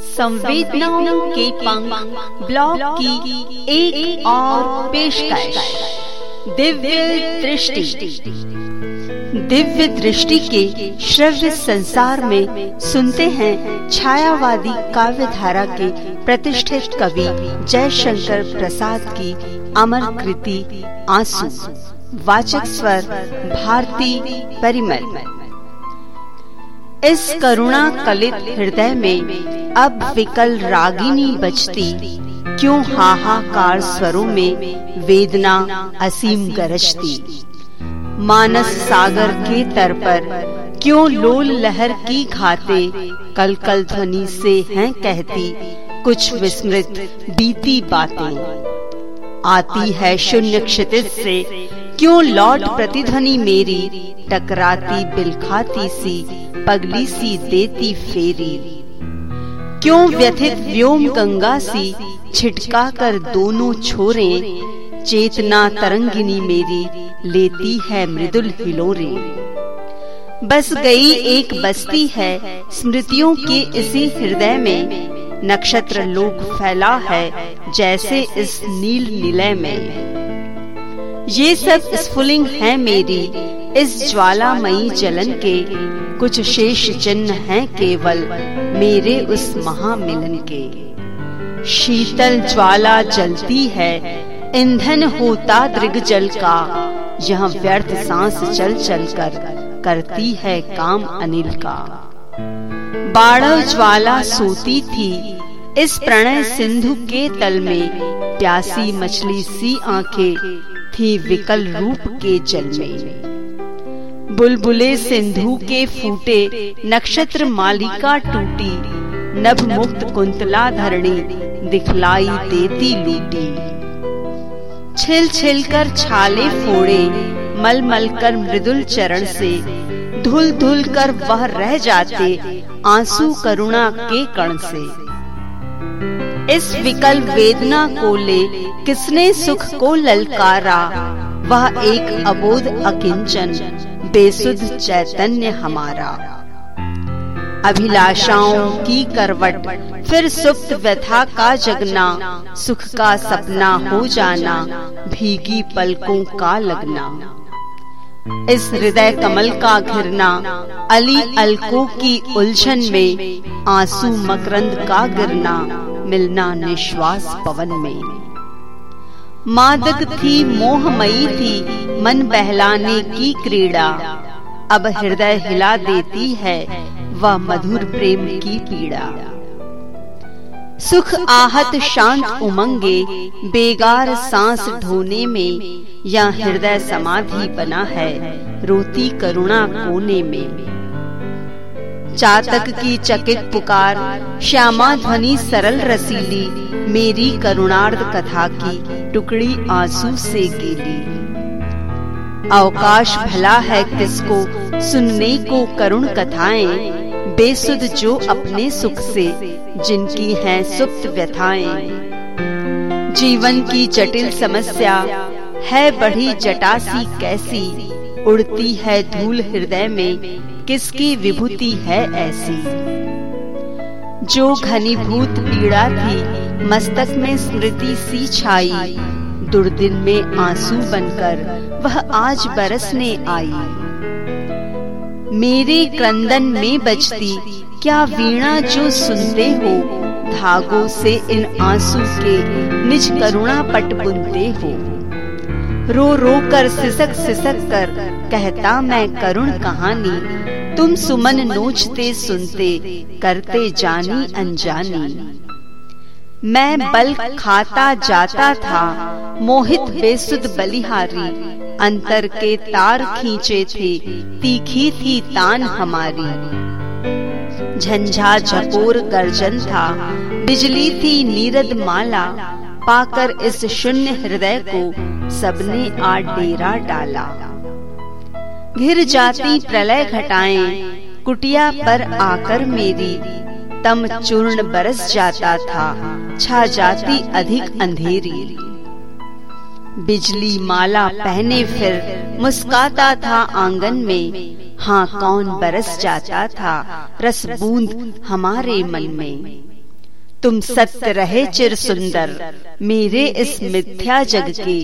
संवेदनाओं के पंख ब्लॉग की एक एक और पेशकश। दिव्य दृष्टि। दिव्य दृष्टि के श्रव्य संसार में सुनते हैं छायावादी काव्य धारा के प्रतिष्ठित कवि जयशंकर प्रसाद की अमर कृति आँसू। वाचक स्वर भारती परिमल। इस करुणा कलित हृदय में अब विकल रागिनी बजती। क्यों हाहाकार स्वरों में वेदना असीम गरजती। मानस सागर के तर पर क्यों लोल लहर की खाते कल कल ध्वनि से हैं कहती कुछ विस्मृत बीती बातें। आती है शून्य क्षितिज से क्यों लौट प्रतिध्वनि मेरी? टकराती, बिलखाती सी, पगली सी देती फेरी। क्यों व्यथित व्योम गंगा सी, छिटका कर दोनों छोरे? चेतना तरंगिनी मेरी, लेती है मृदुल हिलोरे। बस गई एक बस्ती है, स्मृतियों के इसी हृदय में। नक्षत्र लोक फैला है, जैसे इस नील निलय में। ये सब स्फुलिंग है मेरी। इस ज्वालामयी जलन के कुछ शेष चिन्ह हैं केवल मेरे उस महामिलन के। शीतल ज्वाला जलती है, ईंधन होता दृग जल का। यह व्यर्थ सांस चल चल कर, करती है काम अनिल का। बाढ़ ज्वाला सोती थी, इस प्रणय सिंधु के तल में, प्यासी मछली सी आँखें थी विकल रूप के जल में बुलबुले सिंधु के फूटे नक्षत्र मालिका टूटी नभ मुक्त कुंतला धरणी दिखलाई देती लूटी। छिल छिल कर छाले फोड़े मल मल कर मृदुल चरण से धुल धुल कर वह रह जाते आँसू करुणा के कण से। इस विकल वेदना को ले किसने सुख को ललकारा? वह एक अबोध अकिंचन, बेसुध चैतन्य हमारा। अभिलाषाओं की करवट, फिर सुप्त व्यथा का जगना, सुख का सपना हो जाना, भीगी पलकों का लगना। इस हृदय कमल का घिरना, अली अलकों की उलझन में आँसू मकरंद का गिरना। मिलना निश्वास पवन में। मादक थी, मोहमयी थी, मन बहलाने की क्रीड़ा। अब हृदय हिला देती है, वह मधुर प्रेम की पीड़ा। सुख आहत शांत उमंगे, बेगार सांस ढोने में, या हृदय समाधि बना है, रोती करुणा कोने में। चातक की चकित पुकार, श्यामा ध्वनि सरल रसीली, मेरी करुणार्ध कथा की टुकड़ी आँसू से गेली। अवकाश भला है किसको, सुनने को करुण कथाएँ, बेसुध जो अपने सुख से, जिनकी हैं सुप्त व्यथाएँ। जीवन की जटिल समस्या, है बड़ी जटासी कैसी, उड़ती है धूल हृदय में किसकी विभूति है ऐसी? जो घनीभूत पीड़ा थी, मस्तक में स्मृति सी छाई, दुर्दिन में आँसू बनकर वह आज बरसने आई। मेरे क्रंदन में बजती, क्या वीणा जो सुनते हो, धागों से इन आँसू के निज करुणा पट बुनते हो। रो रो कर सिसक सिसक कर, कहता मैं करुण कहानी तुम सुमन नोचते सुनते करते जानी अनजानी। मैं बल खाता जाता था, मोहित बेसुद बलिहारी, अंतर के तार खींचे थे, तीखी थी तान हमारी। झंझा झपोर गर्जन था, बिजली थी नीरद माला, पाकर इस शून्य हृदय को सबने आ डेरा डाला। घिर जाती प्रलय घटाएँ। कुटिया पर आकर मेरी। तम चूर्ण बरस जाता था। छा जाती अधिक अंधेरी। बिजली माला पहने फिर मुस्काता था आँगन में। हाँ कौन बरस जाता था? रस बूंद हमारे मन में। तुम सत्य रहे चिर सुंदर। मेरे इस मिथ्या जग के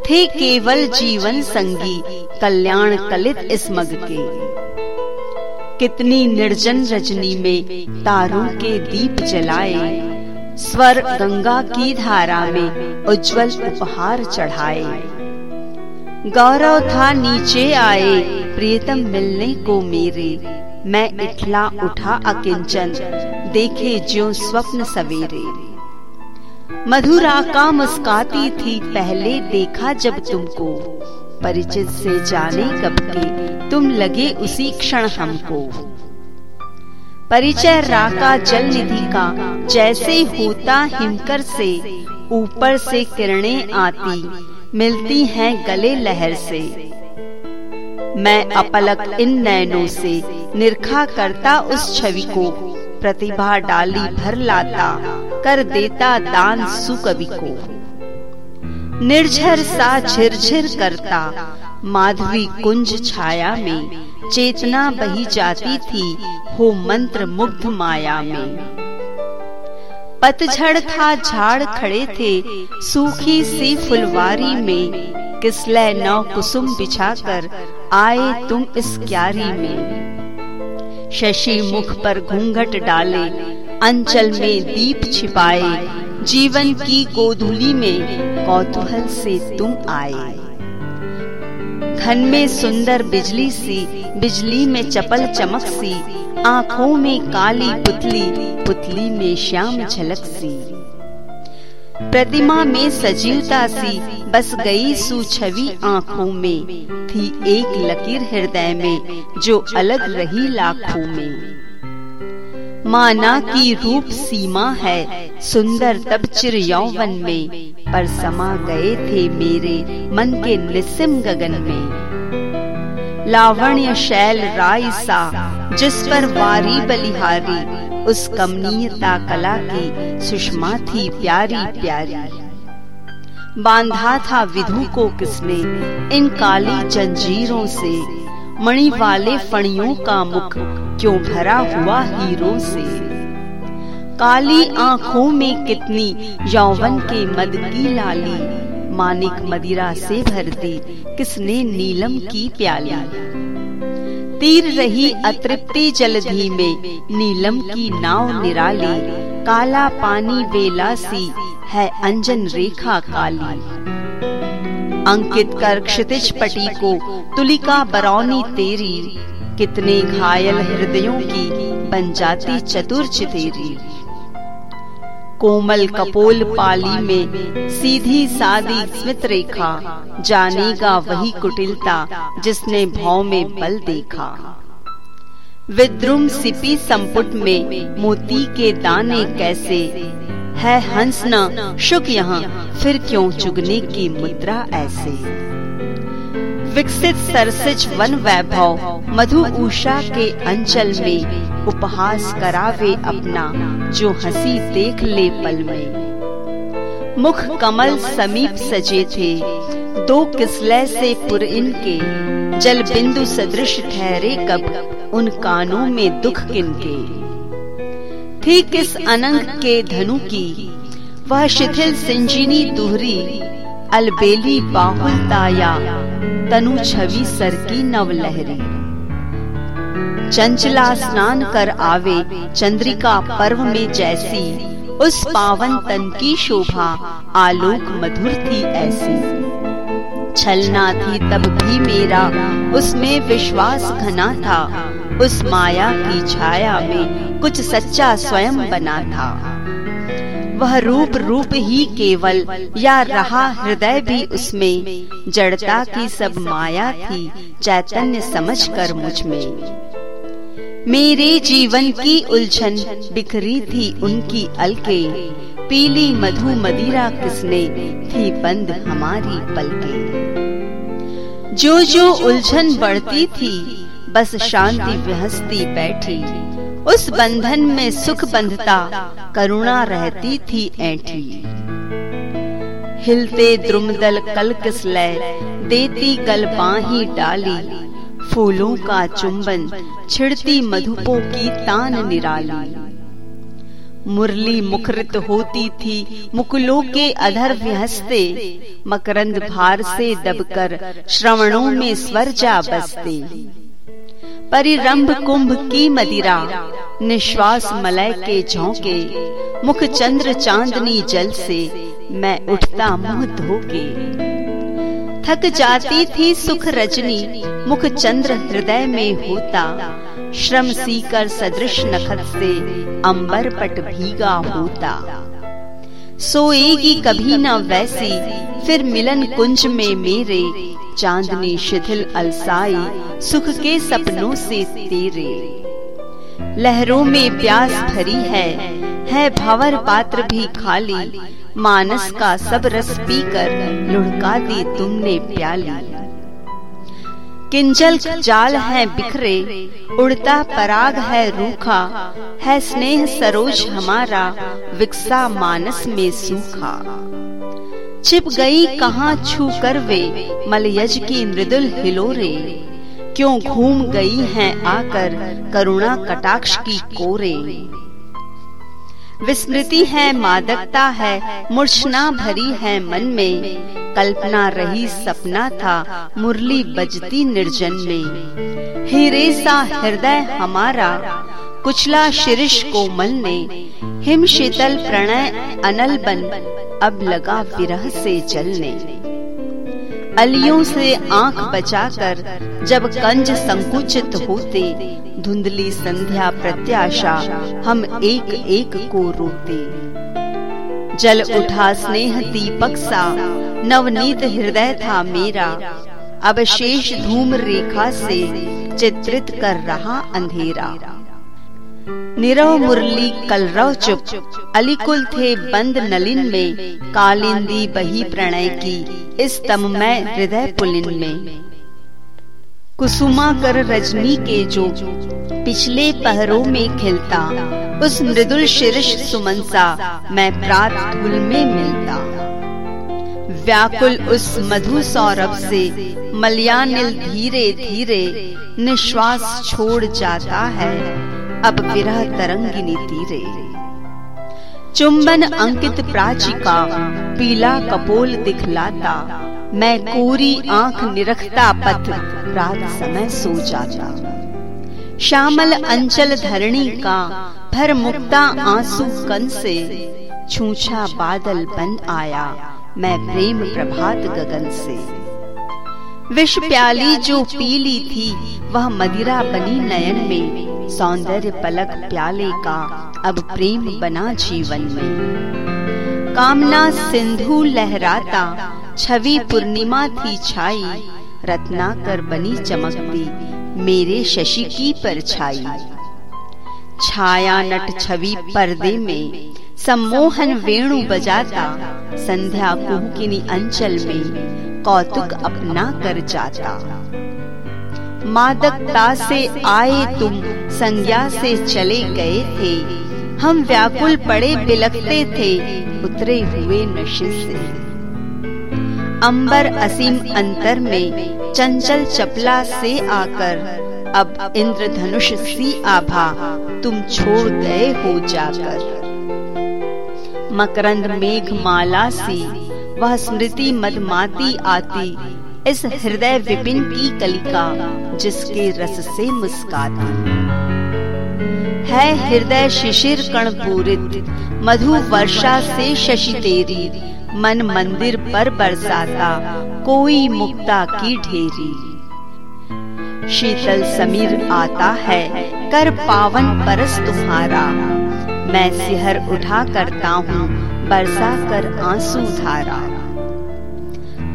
थे केवल जीवन संगी कल्याण कलित इस मग के। कितनी निर्जन रजनी में तारों के दीप जलाए स्वर गंगा की धारा में उज्जवल उपहार चढ़ाए। गौरव था नीचे आए प्रियतम मिलने को मेरे मैं इथला उठा अकिंचन। देखे जो स्वप्न सवेरे। मधुरा का मुस्काती थी, पहले देखा जब तुमको। परिचित से जाने कब के, तुम लगे उसी क्षण हमको। परिचय राका जल निधि का, जैसे होता हिमकर से। ऊपर से किरणें आती, मिलती हैं गले लहर से। मैं अपलक इन नैनों से, निरखा करता उस छवि को। प्रतिभा डाली, भर लाता, कर देता दान सुकवि को। निर्झर सा झिरझिर करता, माधवी कुंज छाया में, चेतना बही जाती थी, हो मंत्र मुग्ध माया में। पतझड़ था झाड़ खड़े थे, सूखी सी फुलवारी में, किसले नौ कुसुम बिछाकर आए तुम इस क्यारी में। शशि मुख पर घूंघट डाले, अंचल में दीप छिपाए, जीवन की गोधुली में कौतूहल से तुम आए। घन में सुंदर बिजली सी, बिजली में चपल चमक सी, आँखों में काली पुतली पुतली में श्याम झलक सी। प्रतिमा में सजीवता सी, बस गई सुछवि आँखों में। थी एक लकीर हृदय में, जो अलग रही लाखों में। माना की रूप सीमा है, सुंदर तब चिर यौवन में। पर समा गए थे मेरे, मन के निस्सिम गगन में। लावण्य शैल राय सा, जिस पर वारी बलिहारी, उस कमनीयता कला की सुषमा थी प्यारी प्यारी। बांधा था विधु को किसने, इन काली जंजीरों से, मणि वाले फणियों का मुख क्यों भरा हुआ हीरो से। काली आँखों में कितनी यौवन के मद की लाली मानिक मदिरा से भर दी, किसने नीलम की प्याली। तीर रही अतृप्ति जलधि में नीलम की नाव निराली, काला पानी बेला सी, है अंजन रेखा काली। अंकित कर क्षितिज पटी को, तुलिका बरौनी तेरी, कितने घायल हृदयों की, बन जाती चतुर चितेरी। कोमल कपोल पाली में सीधी सादी स्मित रेखा जानेगा वही कुटिलता जिसने भाव में बल देखा। विद्रुम सिपी संपुट में मोती के दाने कैसे? है हंसना शुक यहाँ फिर क्यों चुगने की मुद्रा ऐसे? विकसित सरसिज वन वैभव, मधु उषा के अंचल में उपहास करावे अपना, जो हँसी देख ले पल में। मुख कमल समीप सजे थे, दो किसले से पुर इनके जल बिंदु सदृश ठहरे कब, उन कानों में दुख किनके थी किस अनंग के धनु की, वह शिथिल सिंजिनी दुहरी, अलबेली बाहुल ताया तनु छवि सर की नवलहरी चंचला स्नान कर आवे चंद्रिका पर्व में जैसी, उस पावन तन की शोभा आलोक मधुर थी ऐसी। छलना थी तब भी मेरा, उसमें विश्वास घना था, उस माया की छाया में कुछ सच्चा स्वयं बना था। वह रूप रूप ही केवल या रहा हृदय भी उसमें, जड़ता की सब माया थी, चैतन्य समझ कर मुझमें। मेरे जीवन की उलझन बिखरी थी उनकी अलके, पीली मधु मदिरा किसने थी बंद हमारी पलके। जो जो उलझन बढ़ती थी, बस शांति विहसती बैठी। उस बंधन में सुख बंधता, करुणा रहती थी ऐठी। हिलते द्रुमदल कल किसलय देती गल बाही डाली। फूलों का चुंबन, छिड़ती मधुपों की तान निराली। मुरली मुखरित होती थी, मुकुलों के अधर विहसते मकरंद भार से दबकर श्रवणों में स्वर जा बसते। परिरंभ कुंभ की मदिरा। निश्वास मलय के झोंके। मुख चंद्र चांदनी जल से मैं उठता मुँह धोके। थक जाती थी सुख रजनी, मुख चंद्र हृदय में होता। श्रम सीकर सदृश नखत से अंबर पट भीगा होता। सोएगी कभी न वैसी, फिर मिलन कुंज में मेरे। चांदनी शिथिल अलसाई, सुख के सपनों से तेरे। लहरों में प्यास भरी है है भवर पात्र भी खाली, मानस का सब रस पीकर लुढ़का दी तुमने प्याली। किंजल जाल है बिखरे, उड़ता पराग है रूखा, है स्नेह सरोज हमारा, विकसा मानस में सूखा। छिप गई कहाँ छू कर वे? मलयज की मृदुल हिलोरे। क्यों घूम गई हैं आकर? करुणा कटाक्ष की कोरे। विस्मृति है मादकता है मूर्छना भरी है मन में। कल्पना रही सपना था मुरली बजती निर्जन में। हीरे सा हृदय हमारा कुचला शिरिश कोमल ने हिम शीतल प्रणय अनल बन। अब लगा विरह से जलने। अलियों से आँख बचाकर जब कंज संकुचित होते, धुंधली संध्या प्रत्याशा हम एक एक को रोते। जल उठा स्नेह दीपक सा, नवनीत हृदय था मेरा। अब शेष धूम रेखा से चित्रित कर रहा अंधेरा। निरव मुरली कलरव चुप। अलिकुल थे बंद नलिन में। कालिंदी बही प्रणय की। इस तम में हृदय पुलिन में। कुसुमा कर रजनी के जो। पिछले पहरों में खिलता। उस मृदुल शिरश सुमनसा मैं प्रात धूल में मिलता। व्याकुल उस मधु सौरभ से। मलयानिल धीरे धीरे। निश्वास छोड़ जाता है। अब विरह तरंगिनी तीरे। चुंबन अंकित प्राची का पीला कपोल दिखलाता। मैं कोरी आँख निरखता पथ, रात समय सो जाता। श्यामल अंचल धरणी का, भर मुक्ता आँसू कन से। छूछा बादल बन आया, मैं प्रेम प्रभात गगन से। विष प्याली जो पीली थी, वह मदिरा बनी नयन में। सौंदर्य पलक प्याले का अब प्रेम बना जीवन में। कामना सिंधु लहराता, छवि पूर्णिमा थी छाई, रत्नाकर बनी चमकती, मेरे शशि की परछाई। छाया नट छवि पर्दे में, सम्मोहन वेणु बजाता, संध्या कुहकिनी अंचल में, कौतुक अपना कर जाता। मादकता से आए तुम, संज्ञा से चले गए थे। हम व्याकुल पड़े बिलकते थे, उतरे हुए नशे से। अंबर असीम अंतर में चंचल चपला से आकर, अब इंद्रधनुष सी आभा, तुम छोड़ गए हो जाकर। मकरंद मेघ माला सी, वह स्मृति मदमाती आती इस हृदय विपिन की कलिका जिसके रस से मुस्काती। है हृदय शिशिर कण पूरित मधु वर्षा से शशि तेरी, मन मंदिर पर बरसाता कोई मुक्ता की ढेरी। शीतल समीर आता है, कर पावन परस तुम्हारा। मैं सिहर उठा करता हूँ, बरसा कर आँसू धारा।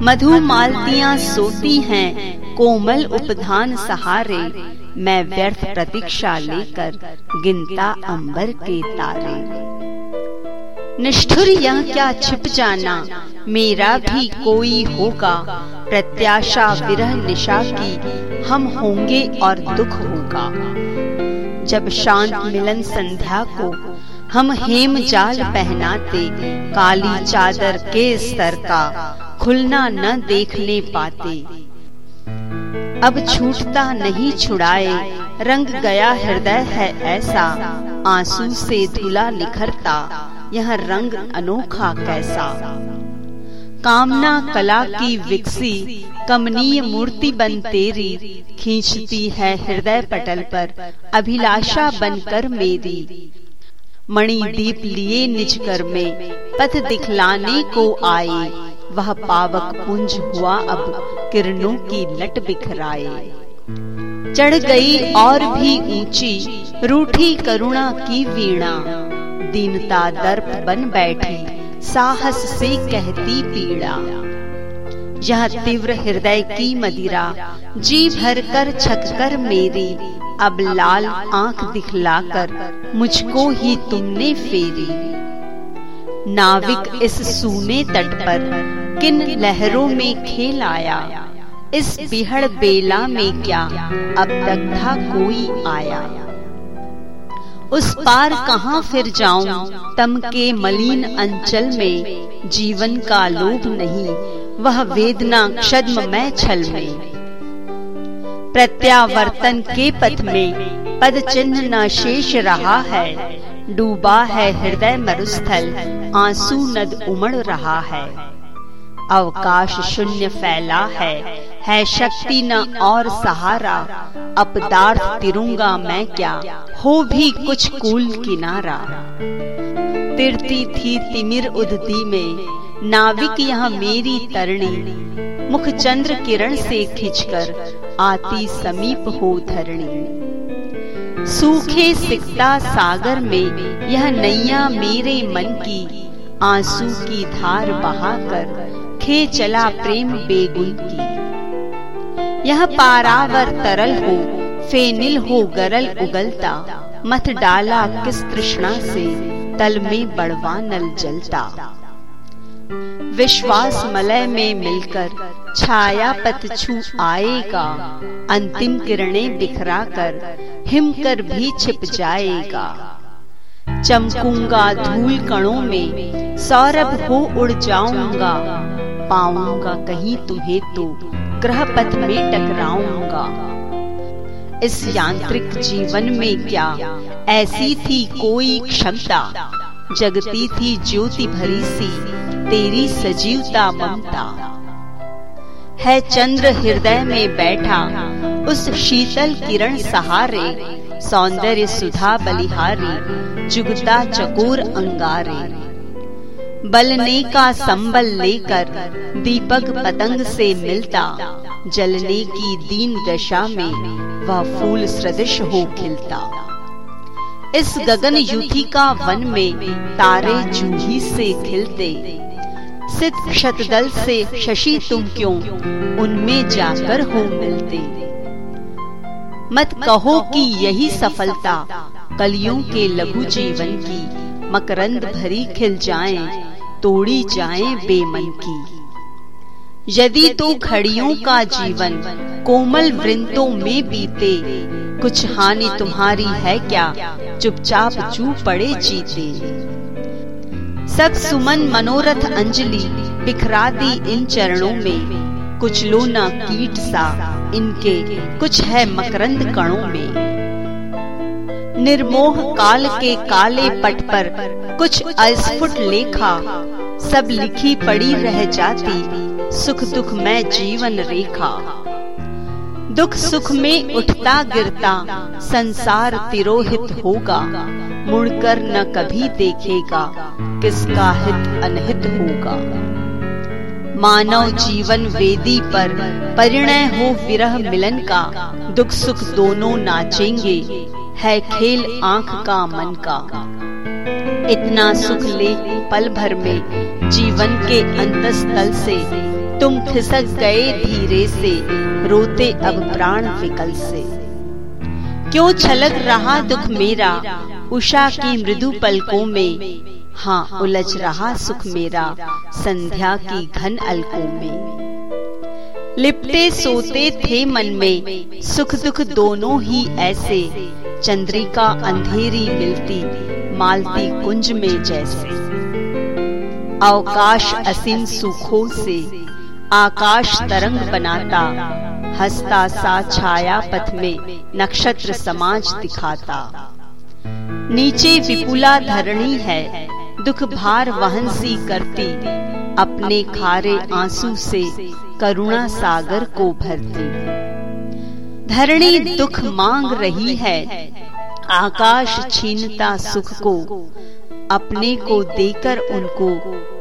मधु मालतियाँ सोती हैं, कोमल उपधान सहारे। मैं व्यर्थ प्रतीक्षा लेकर गिनता अंबर के तारे। निष्ठुर यह क्या छिप जाना? मेरा भी कोई होगा। प्रत्याशा विरह निशा की हम होंगे और दुख होगा। जब शांत मिलन संध्या को हम हेम जाल पहनाते, काली चादर के स्तर का खुलना न देखने पाते। अब छूटता नहीं छुड़ाए, रंग गया हृदय है ऐसा, आँसू से धुला निखरता यह रंग अनोखा कैसा। कामना कला की विकसी, कमनीय मूर्ति बन तेरी, खींचती है हृदय पटल पर, अभिलाषा बनकर मेरी। मणि दीप लिए निज कर में पथ दिखलाने को आए वह पावक पुंज हुआ अब किरणों की लट बिखराए। चढ़ गई और भी ऊँची, रूठी करुणा की वीणा। दीनता दर्प बन बैठी, साहस से कहती पीड़ा। यह तीव्र हृदय की मदिरा, जी भर कर छक कर मेरी। अब लाल आँख दिखलाकर मुझको ही तुमने फेरी। नाविक इस सूने तट पर किन लहरों में खेल आया? इस बिहड़ बेला में क्या अब तक था कोई आया? उस पार कहाँ फिर जाऊँ? तम के मलिन अंचल में जीवन का लोभ नहीं, वह वेदना क्षद्म मैं छल में। प्रत्यावर्तन के पथ में पद चिन्ह न शेष रहा है, डूबा है हृदय मरुस्थल, आँसू नद उमड़ रहा है। अवकाश शून्य फैला है। है शक्ति न और सहारा। अपदार्थ तिरूँगा मैं क्या? हो भी कुछ कूल किनारा। तिरती थी तिमिर उदती में। नाविक यह मेरी तरणी। मुख चंद्र किरण से खिंचकर आती समीप हो धरणी। सूखे सिकता सागर में यह नैया मेरे मन की आँसू की धार बहाकर खे चला प्रेम बेगुन की। यह पारावर तरल हो फेनिल हो गरल उगलता। मत डाला किस तृष्णा से, तल में बड़वा नल जलता। विश्वास मलय में मिलकर छाया पत छू आएगा। अंतिम किरणें बिखरा कर हिम कर भी छिप जाएगा। चमकूँगा धूल कणों में, सौरभ हो उड़ जाऊँगा। पाऊँगा, कहीं तुम्हें तो ग्रह पथ में टकराऊँगा। इस यांत्रिक जीवन में क्या ऐसी थी कोई क्षमता? जगती थी ज्योति भरी सी, तेरी सजीवता ममता। है चंद्र हृदय में बैठा, उस शीतल किरण सहारे, सौंदर्य सुधा बलिहारी जुगता चकोर अंगारे। बलने का संबल लेकर दीपक पतंग से मिलता। जलने की दीन दशा में वह फूल सदृश हो खिलता। इस गगन युति का वन में तारे जूही से खिलते। क्षतदल से शशि तुम क्यों उनमें जाकर हो मिलते। मत कहो कि यही सफलता कलियों के लघु जीवन की मकरंद भरी खिल जाएँ। तोड़ी जाए बेमन की। यदि तो घड़ियों का जीवन कोमल वृंदों में बीते, कुछ हानि तुम्हारी है क्या? चुपचाप चू पड़े जीते। सब सुमन मनोरथ अंजलि बिखरा दी इन चरणों में। कुछ लो ना कीट सा, इनके कुछ है मकरंद कणों में। निर्मोह काल के काले पट पर कुछ अस्फुट लेखा, सब लिखी पड़ी रह जाती, सुख दुख में जीवन रेखा। दुख सुख में उठता गिरता, संसार तिरोहित होगा, मुड़कर न कभी देखेगा, किसका हित अनहित होगा। मानव जीवन वेदी पर परिणय हो विरह मिलन का, दुख सुख दोनों नाचेंगे है खेल आँख का मन का। इतना सुख ले पल भर में जीवन के अंतस्थल से। तुम खिसक गए धीरे से, रोते अब प्राण विकल से। क्यों छलक रहा दुख मेरा, उषा की मृदु पलकों में? हाँ उलझ रहा सुख मेरा, संध्या की घन अलकों में। लिपटे सोते थे मन में, सुख दुख दोनों ही ऐसे। चंद्रिका अंधेरी मिलती, मालती कुंज में जैसे। अवकाश असीम सुखों से, आकाश तरंग बनाता, हस्ता सा छाया पथ में नक्षत्र समाज दिखाता। नीचे विपुला धरणी है, दुख भार वहन सी करती, अपने खारे आँसू से करुणा सागर को भरती। धरणी दुख मांग रही है। आकाश छीनता सुख को, अपने को देकर उनको,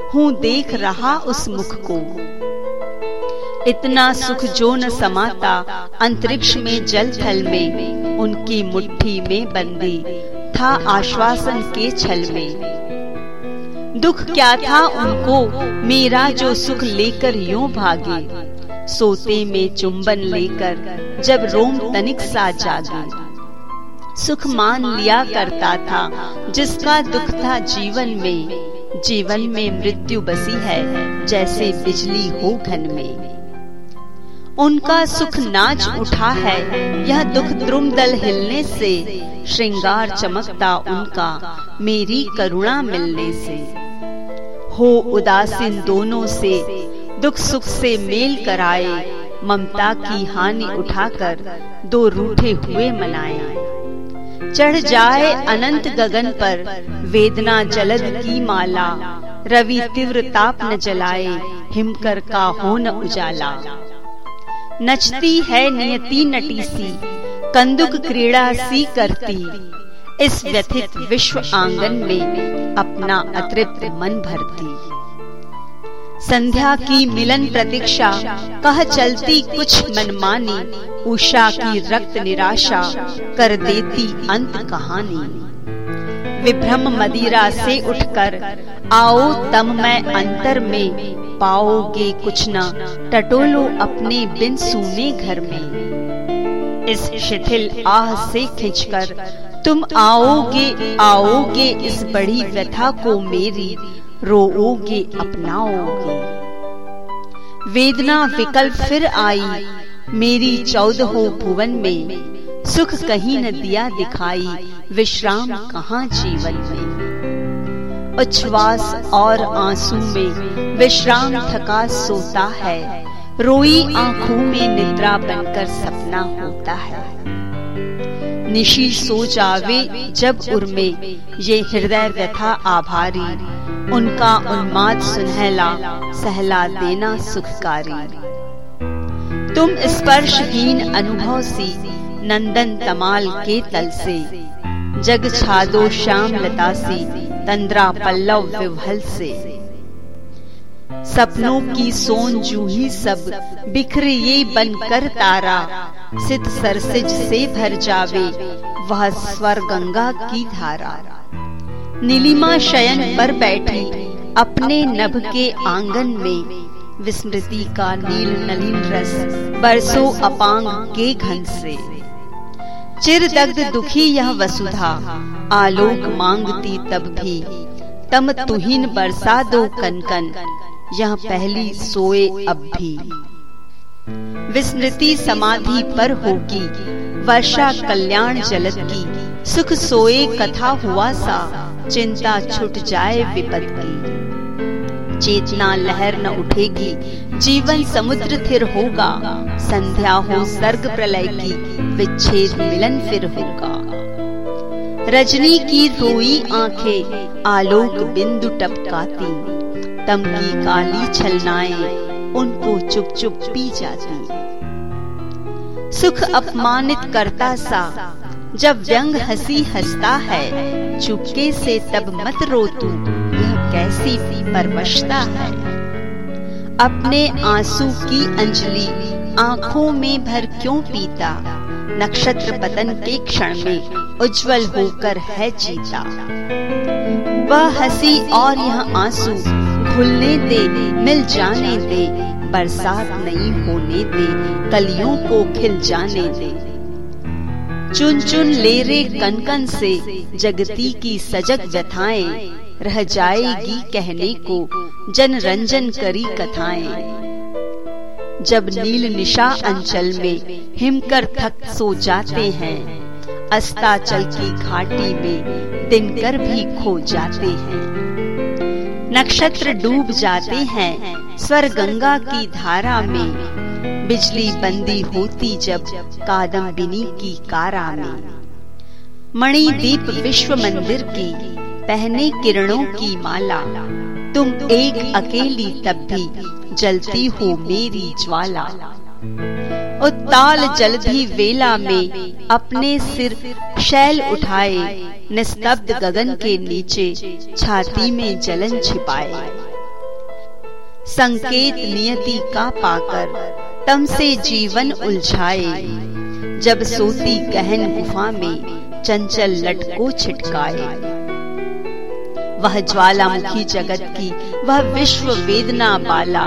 हूँ देख रहा उस मुख को। इतना सुख जो न समाता, अंतरिक्ष में जल थल में, उनकी मुट्ठी में बंदी, था आश्वासन के छल में। दुख क्या था उनको, मेरा जो सुख लेकर यूँ भागे। सोते में चुंबन लेकर जब रोम तनिक सा जागे। सुख मान लिया करता था, जिसका दुख था जीवन में। जीवन में मृत्यु बसी है, जैसे बिजली हो घन में। उनका सुख नाच उठा है, यह दुख द्रुमदल हिलने से। श्रृंगार चमकता उनका, मेरी करुणा मिलने से। हो उदासीन दोनों से दुख सुख से मेल कराए, ममता की हानि उठाकर दो रूठे हुए मनाए। चढ़ जाए अनंत गगन पर, वेदना जलद की माला, रवि तीव्र ताप न जलाए, हिमकर का हो न उजाला। नचती है नियति नटी सी कंदुक क्रीड़ा सी करती, इस व्यथित विश्व आँगन में अपना अतृप्त मन भरती। संध्या की मिलन प्रतीक्षा, कह चलती कुछ मनमानी, उषा की रक्त निराशा, कर देती अंत कहानी। विभ्रम मदिरा से उठकर, आओ तम मैं अंतर में, पाओगे कुछ न, टटोलो अपने बिन सुने घर में। इस शिथिल आह से खिंचकर, तुम आओगे आओगे इस बड़ी व्यथा को मेरी रोओगे, अपनाओगे। वेदना विकल्प फिर आई, मेरी चौदह हो भुवन में। सुख कहीं न दिया दिखाई, विश्राम कहाँ जीवन में। उच्छ्वास और आँसू में, विश्राम थका सोता है। रोई आँखों में निद्रा बनकर सपना होता है। निशी सो जावे जब उर्मे, ये हृदय व्यथा आभारी। उनका उन्माद सुनहला, सहला देना सुखकारी। तुम स्पर्शहीन अनुभव सी, नंदन तमाल के तल से, जग छादो श्याम लता सी, तंद्रा पल्लव विभल से। सपनों की सोन जूही सब, बिखरे ये बनकर तारा सिद्ध सरसिज से भर जावे, वह स्वर गंगा की धारा। नीलिमा शयन पर बैठी, अपने नभ के आँगन में विस्मृति का नील नलिन रस बरसो अपांग के घन से। चिर दग्ध दुखी यह वसुधा, आलोक मांगती तब भी। तम तुहिन बरसा दो कनकन, यह पहली सोए अब भी। विस्मृति समाधि पर होगी, वर्षा कल्याण जलद की। सुख सोए कथा हुआ सा, चिंता छुट जाए विपद की। चेतना लहर न उठेगी, जीवन समुद्र थिर होगा, संध्या हो सर्ग प्रलय की, विच्छेद मिलन फिर होगा। रजनी की रोई आँखें, आलोक बिंदु टपकाती, तम की काली छलनाएँ, उनको चुप चुप पी जाती। सुख अपमानित करता सा जब व्यंग हँसी हंसता है, चुपके से तब मत रो तू, यह कैसी परवशता है। अपने आँसू की अंजलि आँखों में भर क्यों पीता? नक्षत्र पतन के क्षण में उज्जवल होकर है जीता वह हँसी और यह आँसू खुलने दे, मिल जाने दे, बरसात नहीं होने दे, कलियों को खिल जाने दे। चुन चुन ले रे कन कन से जगती की सजग व्यथाएँ, रह जाएगी कहने को जन रंजन करी कथाएँ। जब नील निशा अंचल में हिमकर थक सो जाते हैं अस्ताचल की घाटी में दिनकर भी खो जाते हैं। नक्षत्र डूब जाते हैं, स्वर गंगा की धारा में बिजली बंदी होती जब कादम्बिनी की कारा में मणिदीप विश्व मंदिर की पहने किरणों की माला। तुम एक अकेली तब भी जलती हो मेरी ज्वाला। उत्ताल जल भी वेला में अपने सिर शैल उठाए, निस्तब्ध गगन के नीचे छाती में जलन छिपाए। संकेत नियति का पाकर तम से जीवन उलझाए। जब सोती गहन गुफा में चंचल लटको छिटकाए। वह ज्वालामुखी जगत की, वह विश्व वेदना बाला।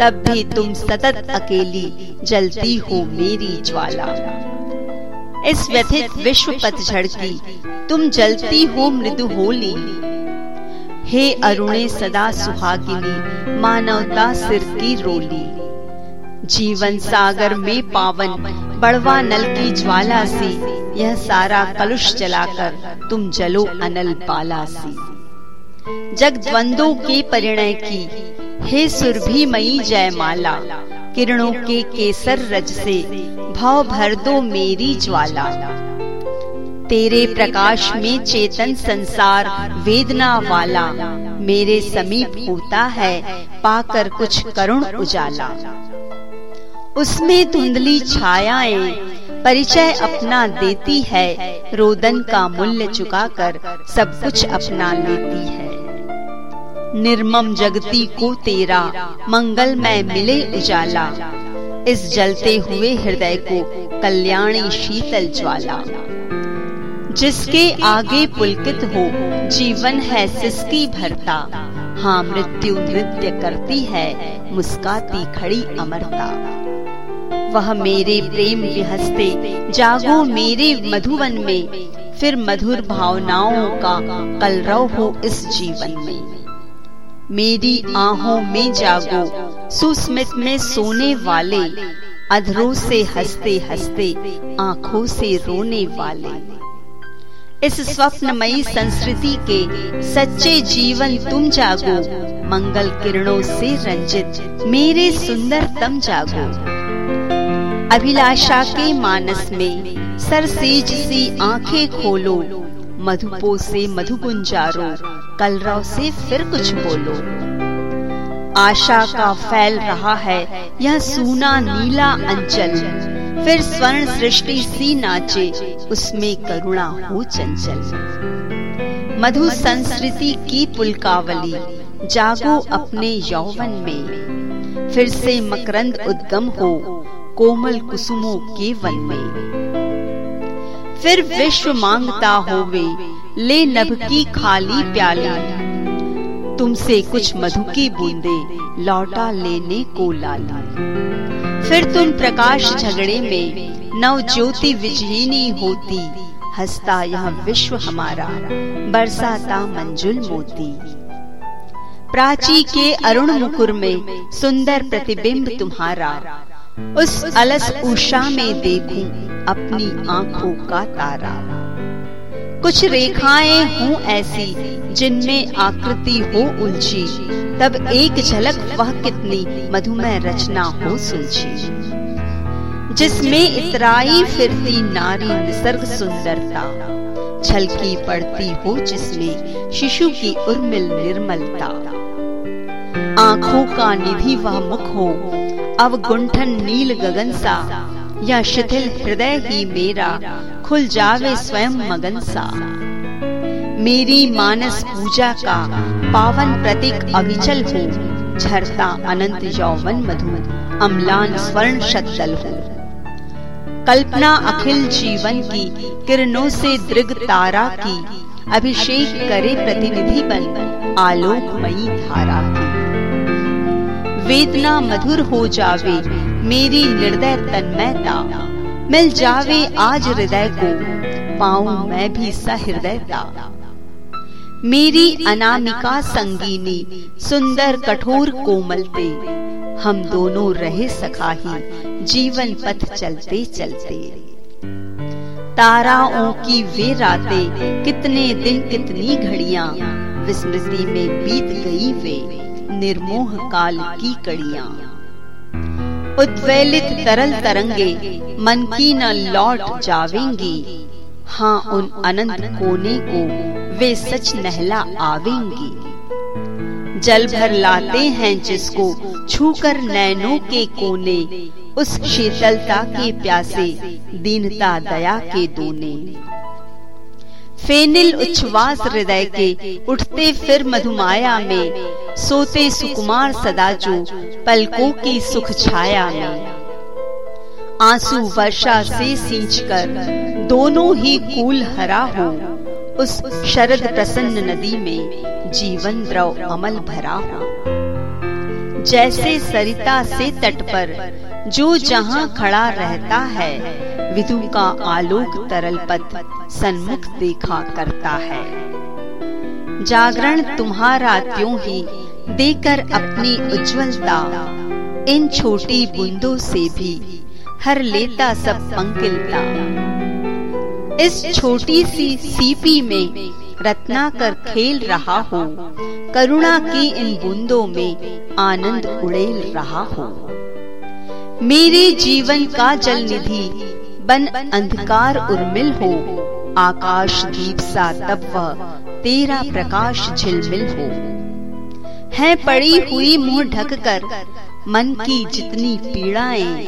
तब भी तुम सतत अकेली जलती हो मेरी ज्वाला। इस व्यथित विश्व पतझड़ की, तुम जलती हो मृदु होली। हे अरुणे सदा सुहागिनी, मानवता सिर की रोली। जीवन सागर में पावन, बड़वा नल की ज्वाला से। यह सारा कलुष जलाकर तुम जलो अनल बाला सी। जग द्वंदों के परिणय की, हे सुरभि मई जय माला किरणों के केसर रज से, भाव भर दो मेरी ज्वाला। तेरे प्रकाश में चेतन संसार, वेदना वाला, मेरे समीप होता है, पाकर कुछ करुण उजाला। उसमें धुंधली छायाएँ, परिचय अपना देती है, रोदन का मूल्य चुकाकर सब कुछ अपना लेती है। निर्मम जगती को तेरा मंगल में मिले उजाला। इस जलते हुए हृदय को कल्याणी शीतल ज्वाला। जिसके आगे पुलकित हो, जीवन है सिसकी भरता। हाँ मृत्यु नृत्य करती है, मुस्काती खड़ी अमरता। वह मेरे प्रेम विहस्ते, जागो मेरे मधुवन में। फिर मधुर भावनाओं का कलरव हो इस जीवन में। मेरी आहों में जागो, सुस्मित में सोने वाले। अधरों से हँसते हँसते, आँखों से रोने वाले। इस स्वप्नमयी संस्कृति के सच्चे जीवन तुम जागो, मंगल किरणों से रंजित मेरे सुंदर तम जागो। अभिलाषा के मानस में सरसेज सी आँखें खोलो, मधुपो से मधु गुंजारो, कलरव से फिर कुछ बोलो। आशा का फैल रहा है, यह सूना नीला अंचल, फिर स्वर्ण सृष्टि सी नाचे उसमें करुणा हो चंचल। मधु संस्कृति की पुलकावली, जागो अपने यौवन में। फिर से मकरंद उद्गम हो कोमल कुसुमों के वन में। फिर विश्व माँगता होवे, ले नभ की खाली प्याली। तुमसे कुछ मधु की बूंदे लौटा लेने को लाला। फिर तुम प्रकाश झगड़े में नव ज्योति विजयिनी होती, हंसता यह विश्व हमारा, बरसाता मंजुल मोती। प्राची के अरुण मुकुर में सुंदर प्रतिबिंब तुम्हारा, उस अलस उषा में देखूँ अपनी आँखों का तारा। कुछ रेखाएँ हों ऐसी, जिनमें आकृति हो उलझी, तब एक झलक वह कितनी मधुमय रचना हो सुलझी। जिसमें इतराई फिरती नारी निसर्ग सुंदरता। छलकी पड़ती हो जिसमें शिशु की उर्मिल निर्मलता। आँखों का निधि वह मुख हो अब गुंठन नील गगन सा, या शिथिल हृदय ही मेरा, खुल जावे स्वयं मगन सा। मेरी मानस पूजा का पावन प्रतीक अविचल हो, झरता अनंत यौवन मधु, अम्लान स्वर्ण शतल हो। कल्पना अखिल जीवन की, किरणों से दृग तारा की, अभिषेक करे प्रतिनिधि बन आलोकमयी धारा की। वेदना मधुर हो जावे, मेरी निर्दय तन्मयता। मिल जावे आज हृदय को, पाऊँ मैं भी सहृदयता। मेरी अनामिका संगीनी, सुंदर कठोर कोमलते, हम दोनों रहे सखाही जीवन पथ चलते चलते। ताराओं की वे रातें, कितने दिन कितनी घड़िया, विस्मृति में बीत गई वे, निर्मोह काल की कड़ियाँ। उद्वेलित तरल तरंगे, मन की न लौट जावेंगी। हाँ उन अनंत कोने को वे सच नहला आवेंगी। जल भर लाते हैं जिसको छूकर नैनों के कोने उस शीतलता के प्यासे, दीनता, दया के दोने। फेनिल उच्छ्वास हृदय के उठते फिर मधुमाया में, सोते सुकुमार सदा जो पलकों की सुख छाया में। आँसू वर्षा से सींच कर दोनों ही कूल हरा हो, उस शरद प्रसन्न नदी में जीवन द्रव अमल भरा हो। जैसे सरिता से तट पर जो जहाँ खड़ा रहता है विदु का आलोक तरल पथ सन्मुख देखा करता है। जागरण तुम्हारा त्यों ही देकर अपनी उज्जवलता, इन छोटी बूंदों से भी हर लेता सब पंकिलता इस छोटी सी सीपी में रत्ना कर खेल रहा हो, करुणा की इन बूंदों में आनंद उड़ेल रहा हो। मेरे जीवन का जल निधि बन अंधकार उर्मिल हो, आकाश दीप सा तब वह तेरा प्रकाश झिलमिल हो। है पड़ी हुई मुँह ढक कर, मन की जितनी पीड़ाएँ,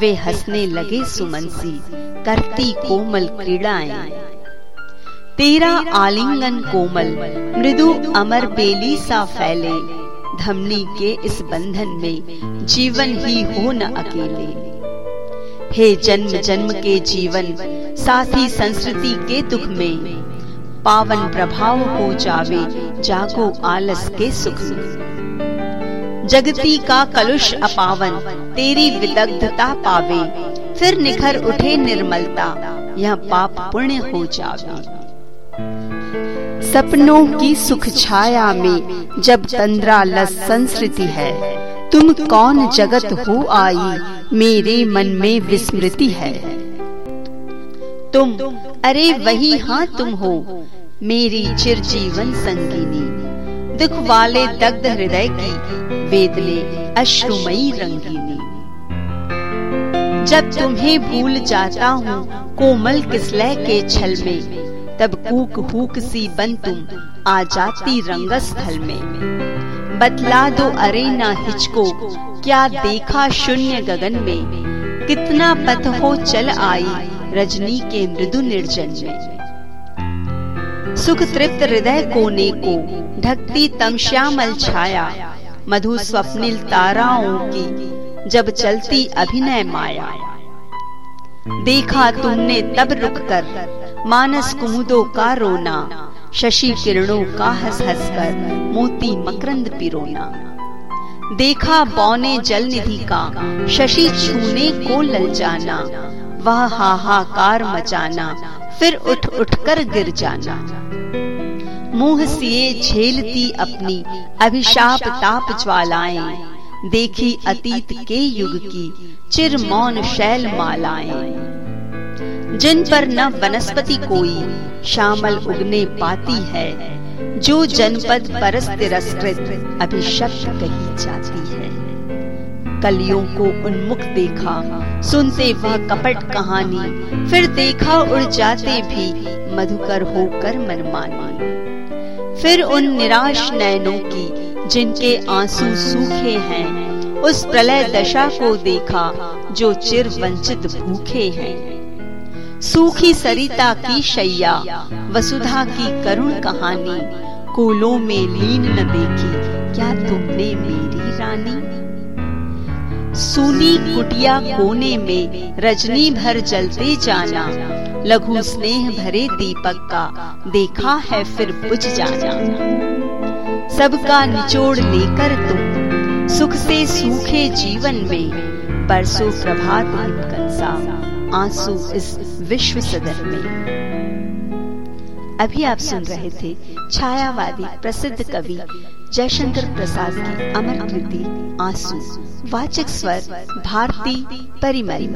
वे हंसने लगे सुमन सी, करती कोमल क्रीड़ाएँ। तेरा आलिंगन कोमल, मृदु अमर बेली सा फैले धमनी के इस बंधन में जीवन ही हो न अकेले। हे जन्म जन्म के जीवन, साथी संस्कृति के दुख में, पावन प्रभाव हो जावे, जागो आलस के सुख में। जगती का कलुष अपावन, तेरी विदग्धता पावे, फिर निखर उठे निर्मलता, यह पाप पुण्य हो जावे। सपनों की सुख छाया में जब तंद्रा लस संस्कृति है, तुम कौन जगत हो आई मेरे मन में विस्मृति है। तुम, अरे वही हाँ तुम हो, मेरी चिर जीवन संगीनी, दुख वाले दग्ध हृदय की वेदले अश्रुमयी रंगीनी। जब तुम्हें भूल जाता हूँ, कोमल किसलय के छल में तब कूक हुक सी बन तुम आ जाती रंगस्थल में। बतला दो अरे ना हिचको, क्या देखा शून्य गगन में? कितना पथ हो चल आई रजनी के मृदु निर्जन में। सुख तृप्त हृदय कोने को, ढकती तमश्यामल छाया, मधु स्वप्निल ताराओं की, जब चलती अभिनय माया। देखा तुमने तब रुक कर मानस कुमुदों का रोना, शशि किरणों का हंस हंस कर, मोती मकरंद पिरोना। देखा बौने जल निधि का, शशि छूने को ललचाना वह हाहाकार मचाना, फिर उठ उठकर गिर जाना। मुँह सिए झेलती अपनी, अभिशाप ताप ज्वालाएँ, देखी अतीत के युग की चिर मौन शैल मालाएँ जिन पर न वनस्पति कोई शामल उगने पाती है, जो जनपद परस तिरस्कृत अभिशप्त कही जाती है। कलियों को उन्मुख देखा, सुनते वह कपट कहानी, फिर देखा उड़ जाते भी मधुकर होकर मनमानी। फिर उन निराश नयनों की, जिनके आँसू सूखे हैं, उस प्रलय दशा को देखा, जो चिर वंचित भूखे हैं। सूखी सरिता की शैया, वसुधा की करुण कहानी, कोलों में लीन न देखी, क्या तुमने मेरी रानी? सुनी कुटिया कोने में रजनी भर जलते जाना, लघु स्नेह भरे दीपक का देखा है फिर बुझ जाना। सबका निचोड़ लेकर तुम, सुख से सूखे जीवन में, परसों प्रभात कंसा आँसू इस विश्व सदन में अभी आप सुन रहे थे छायावादी प्रसिद्ध कवि जयशंकर प्रसाद की अमर कृति आँसू। वाचक स्वर, भारती परिमरी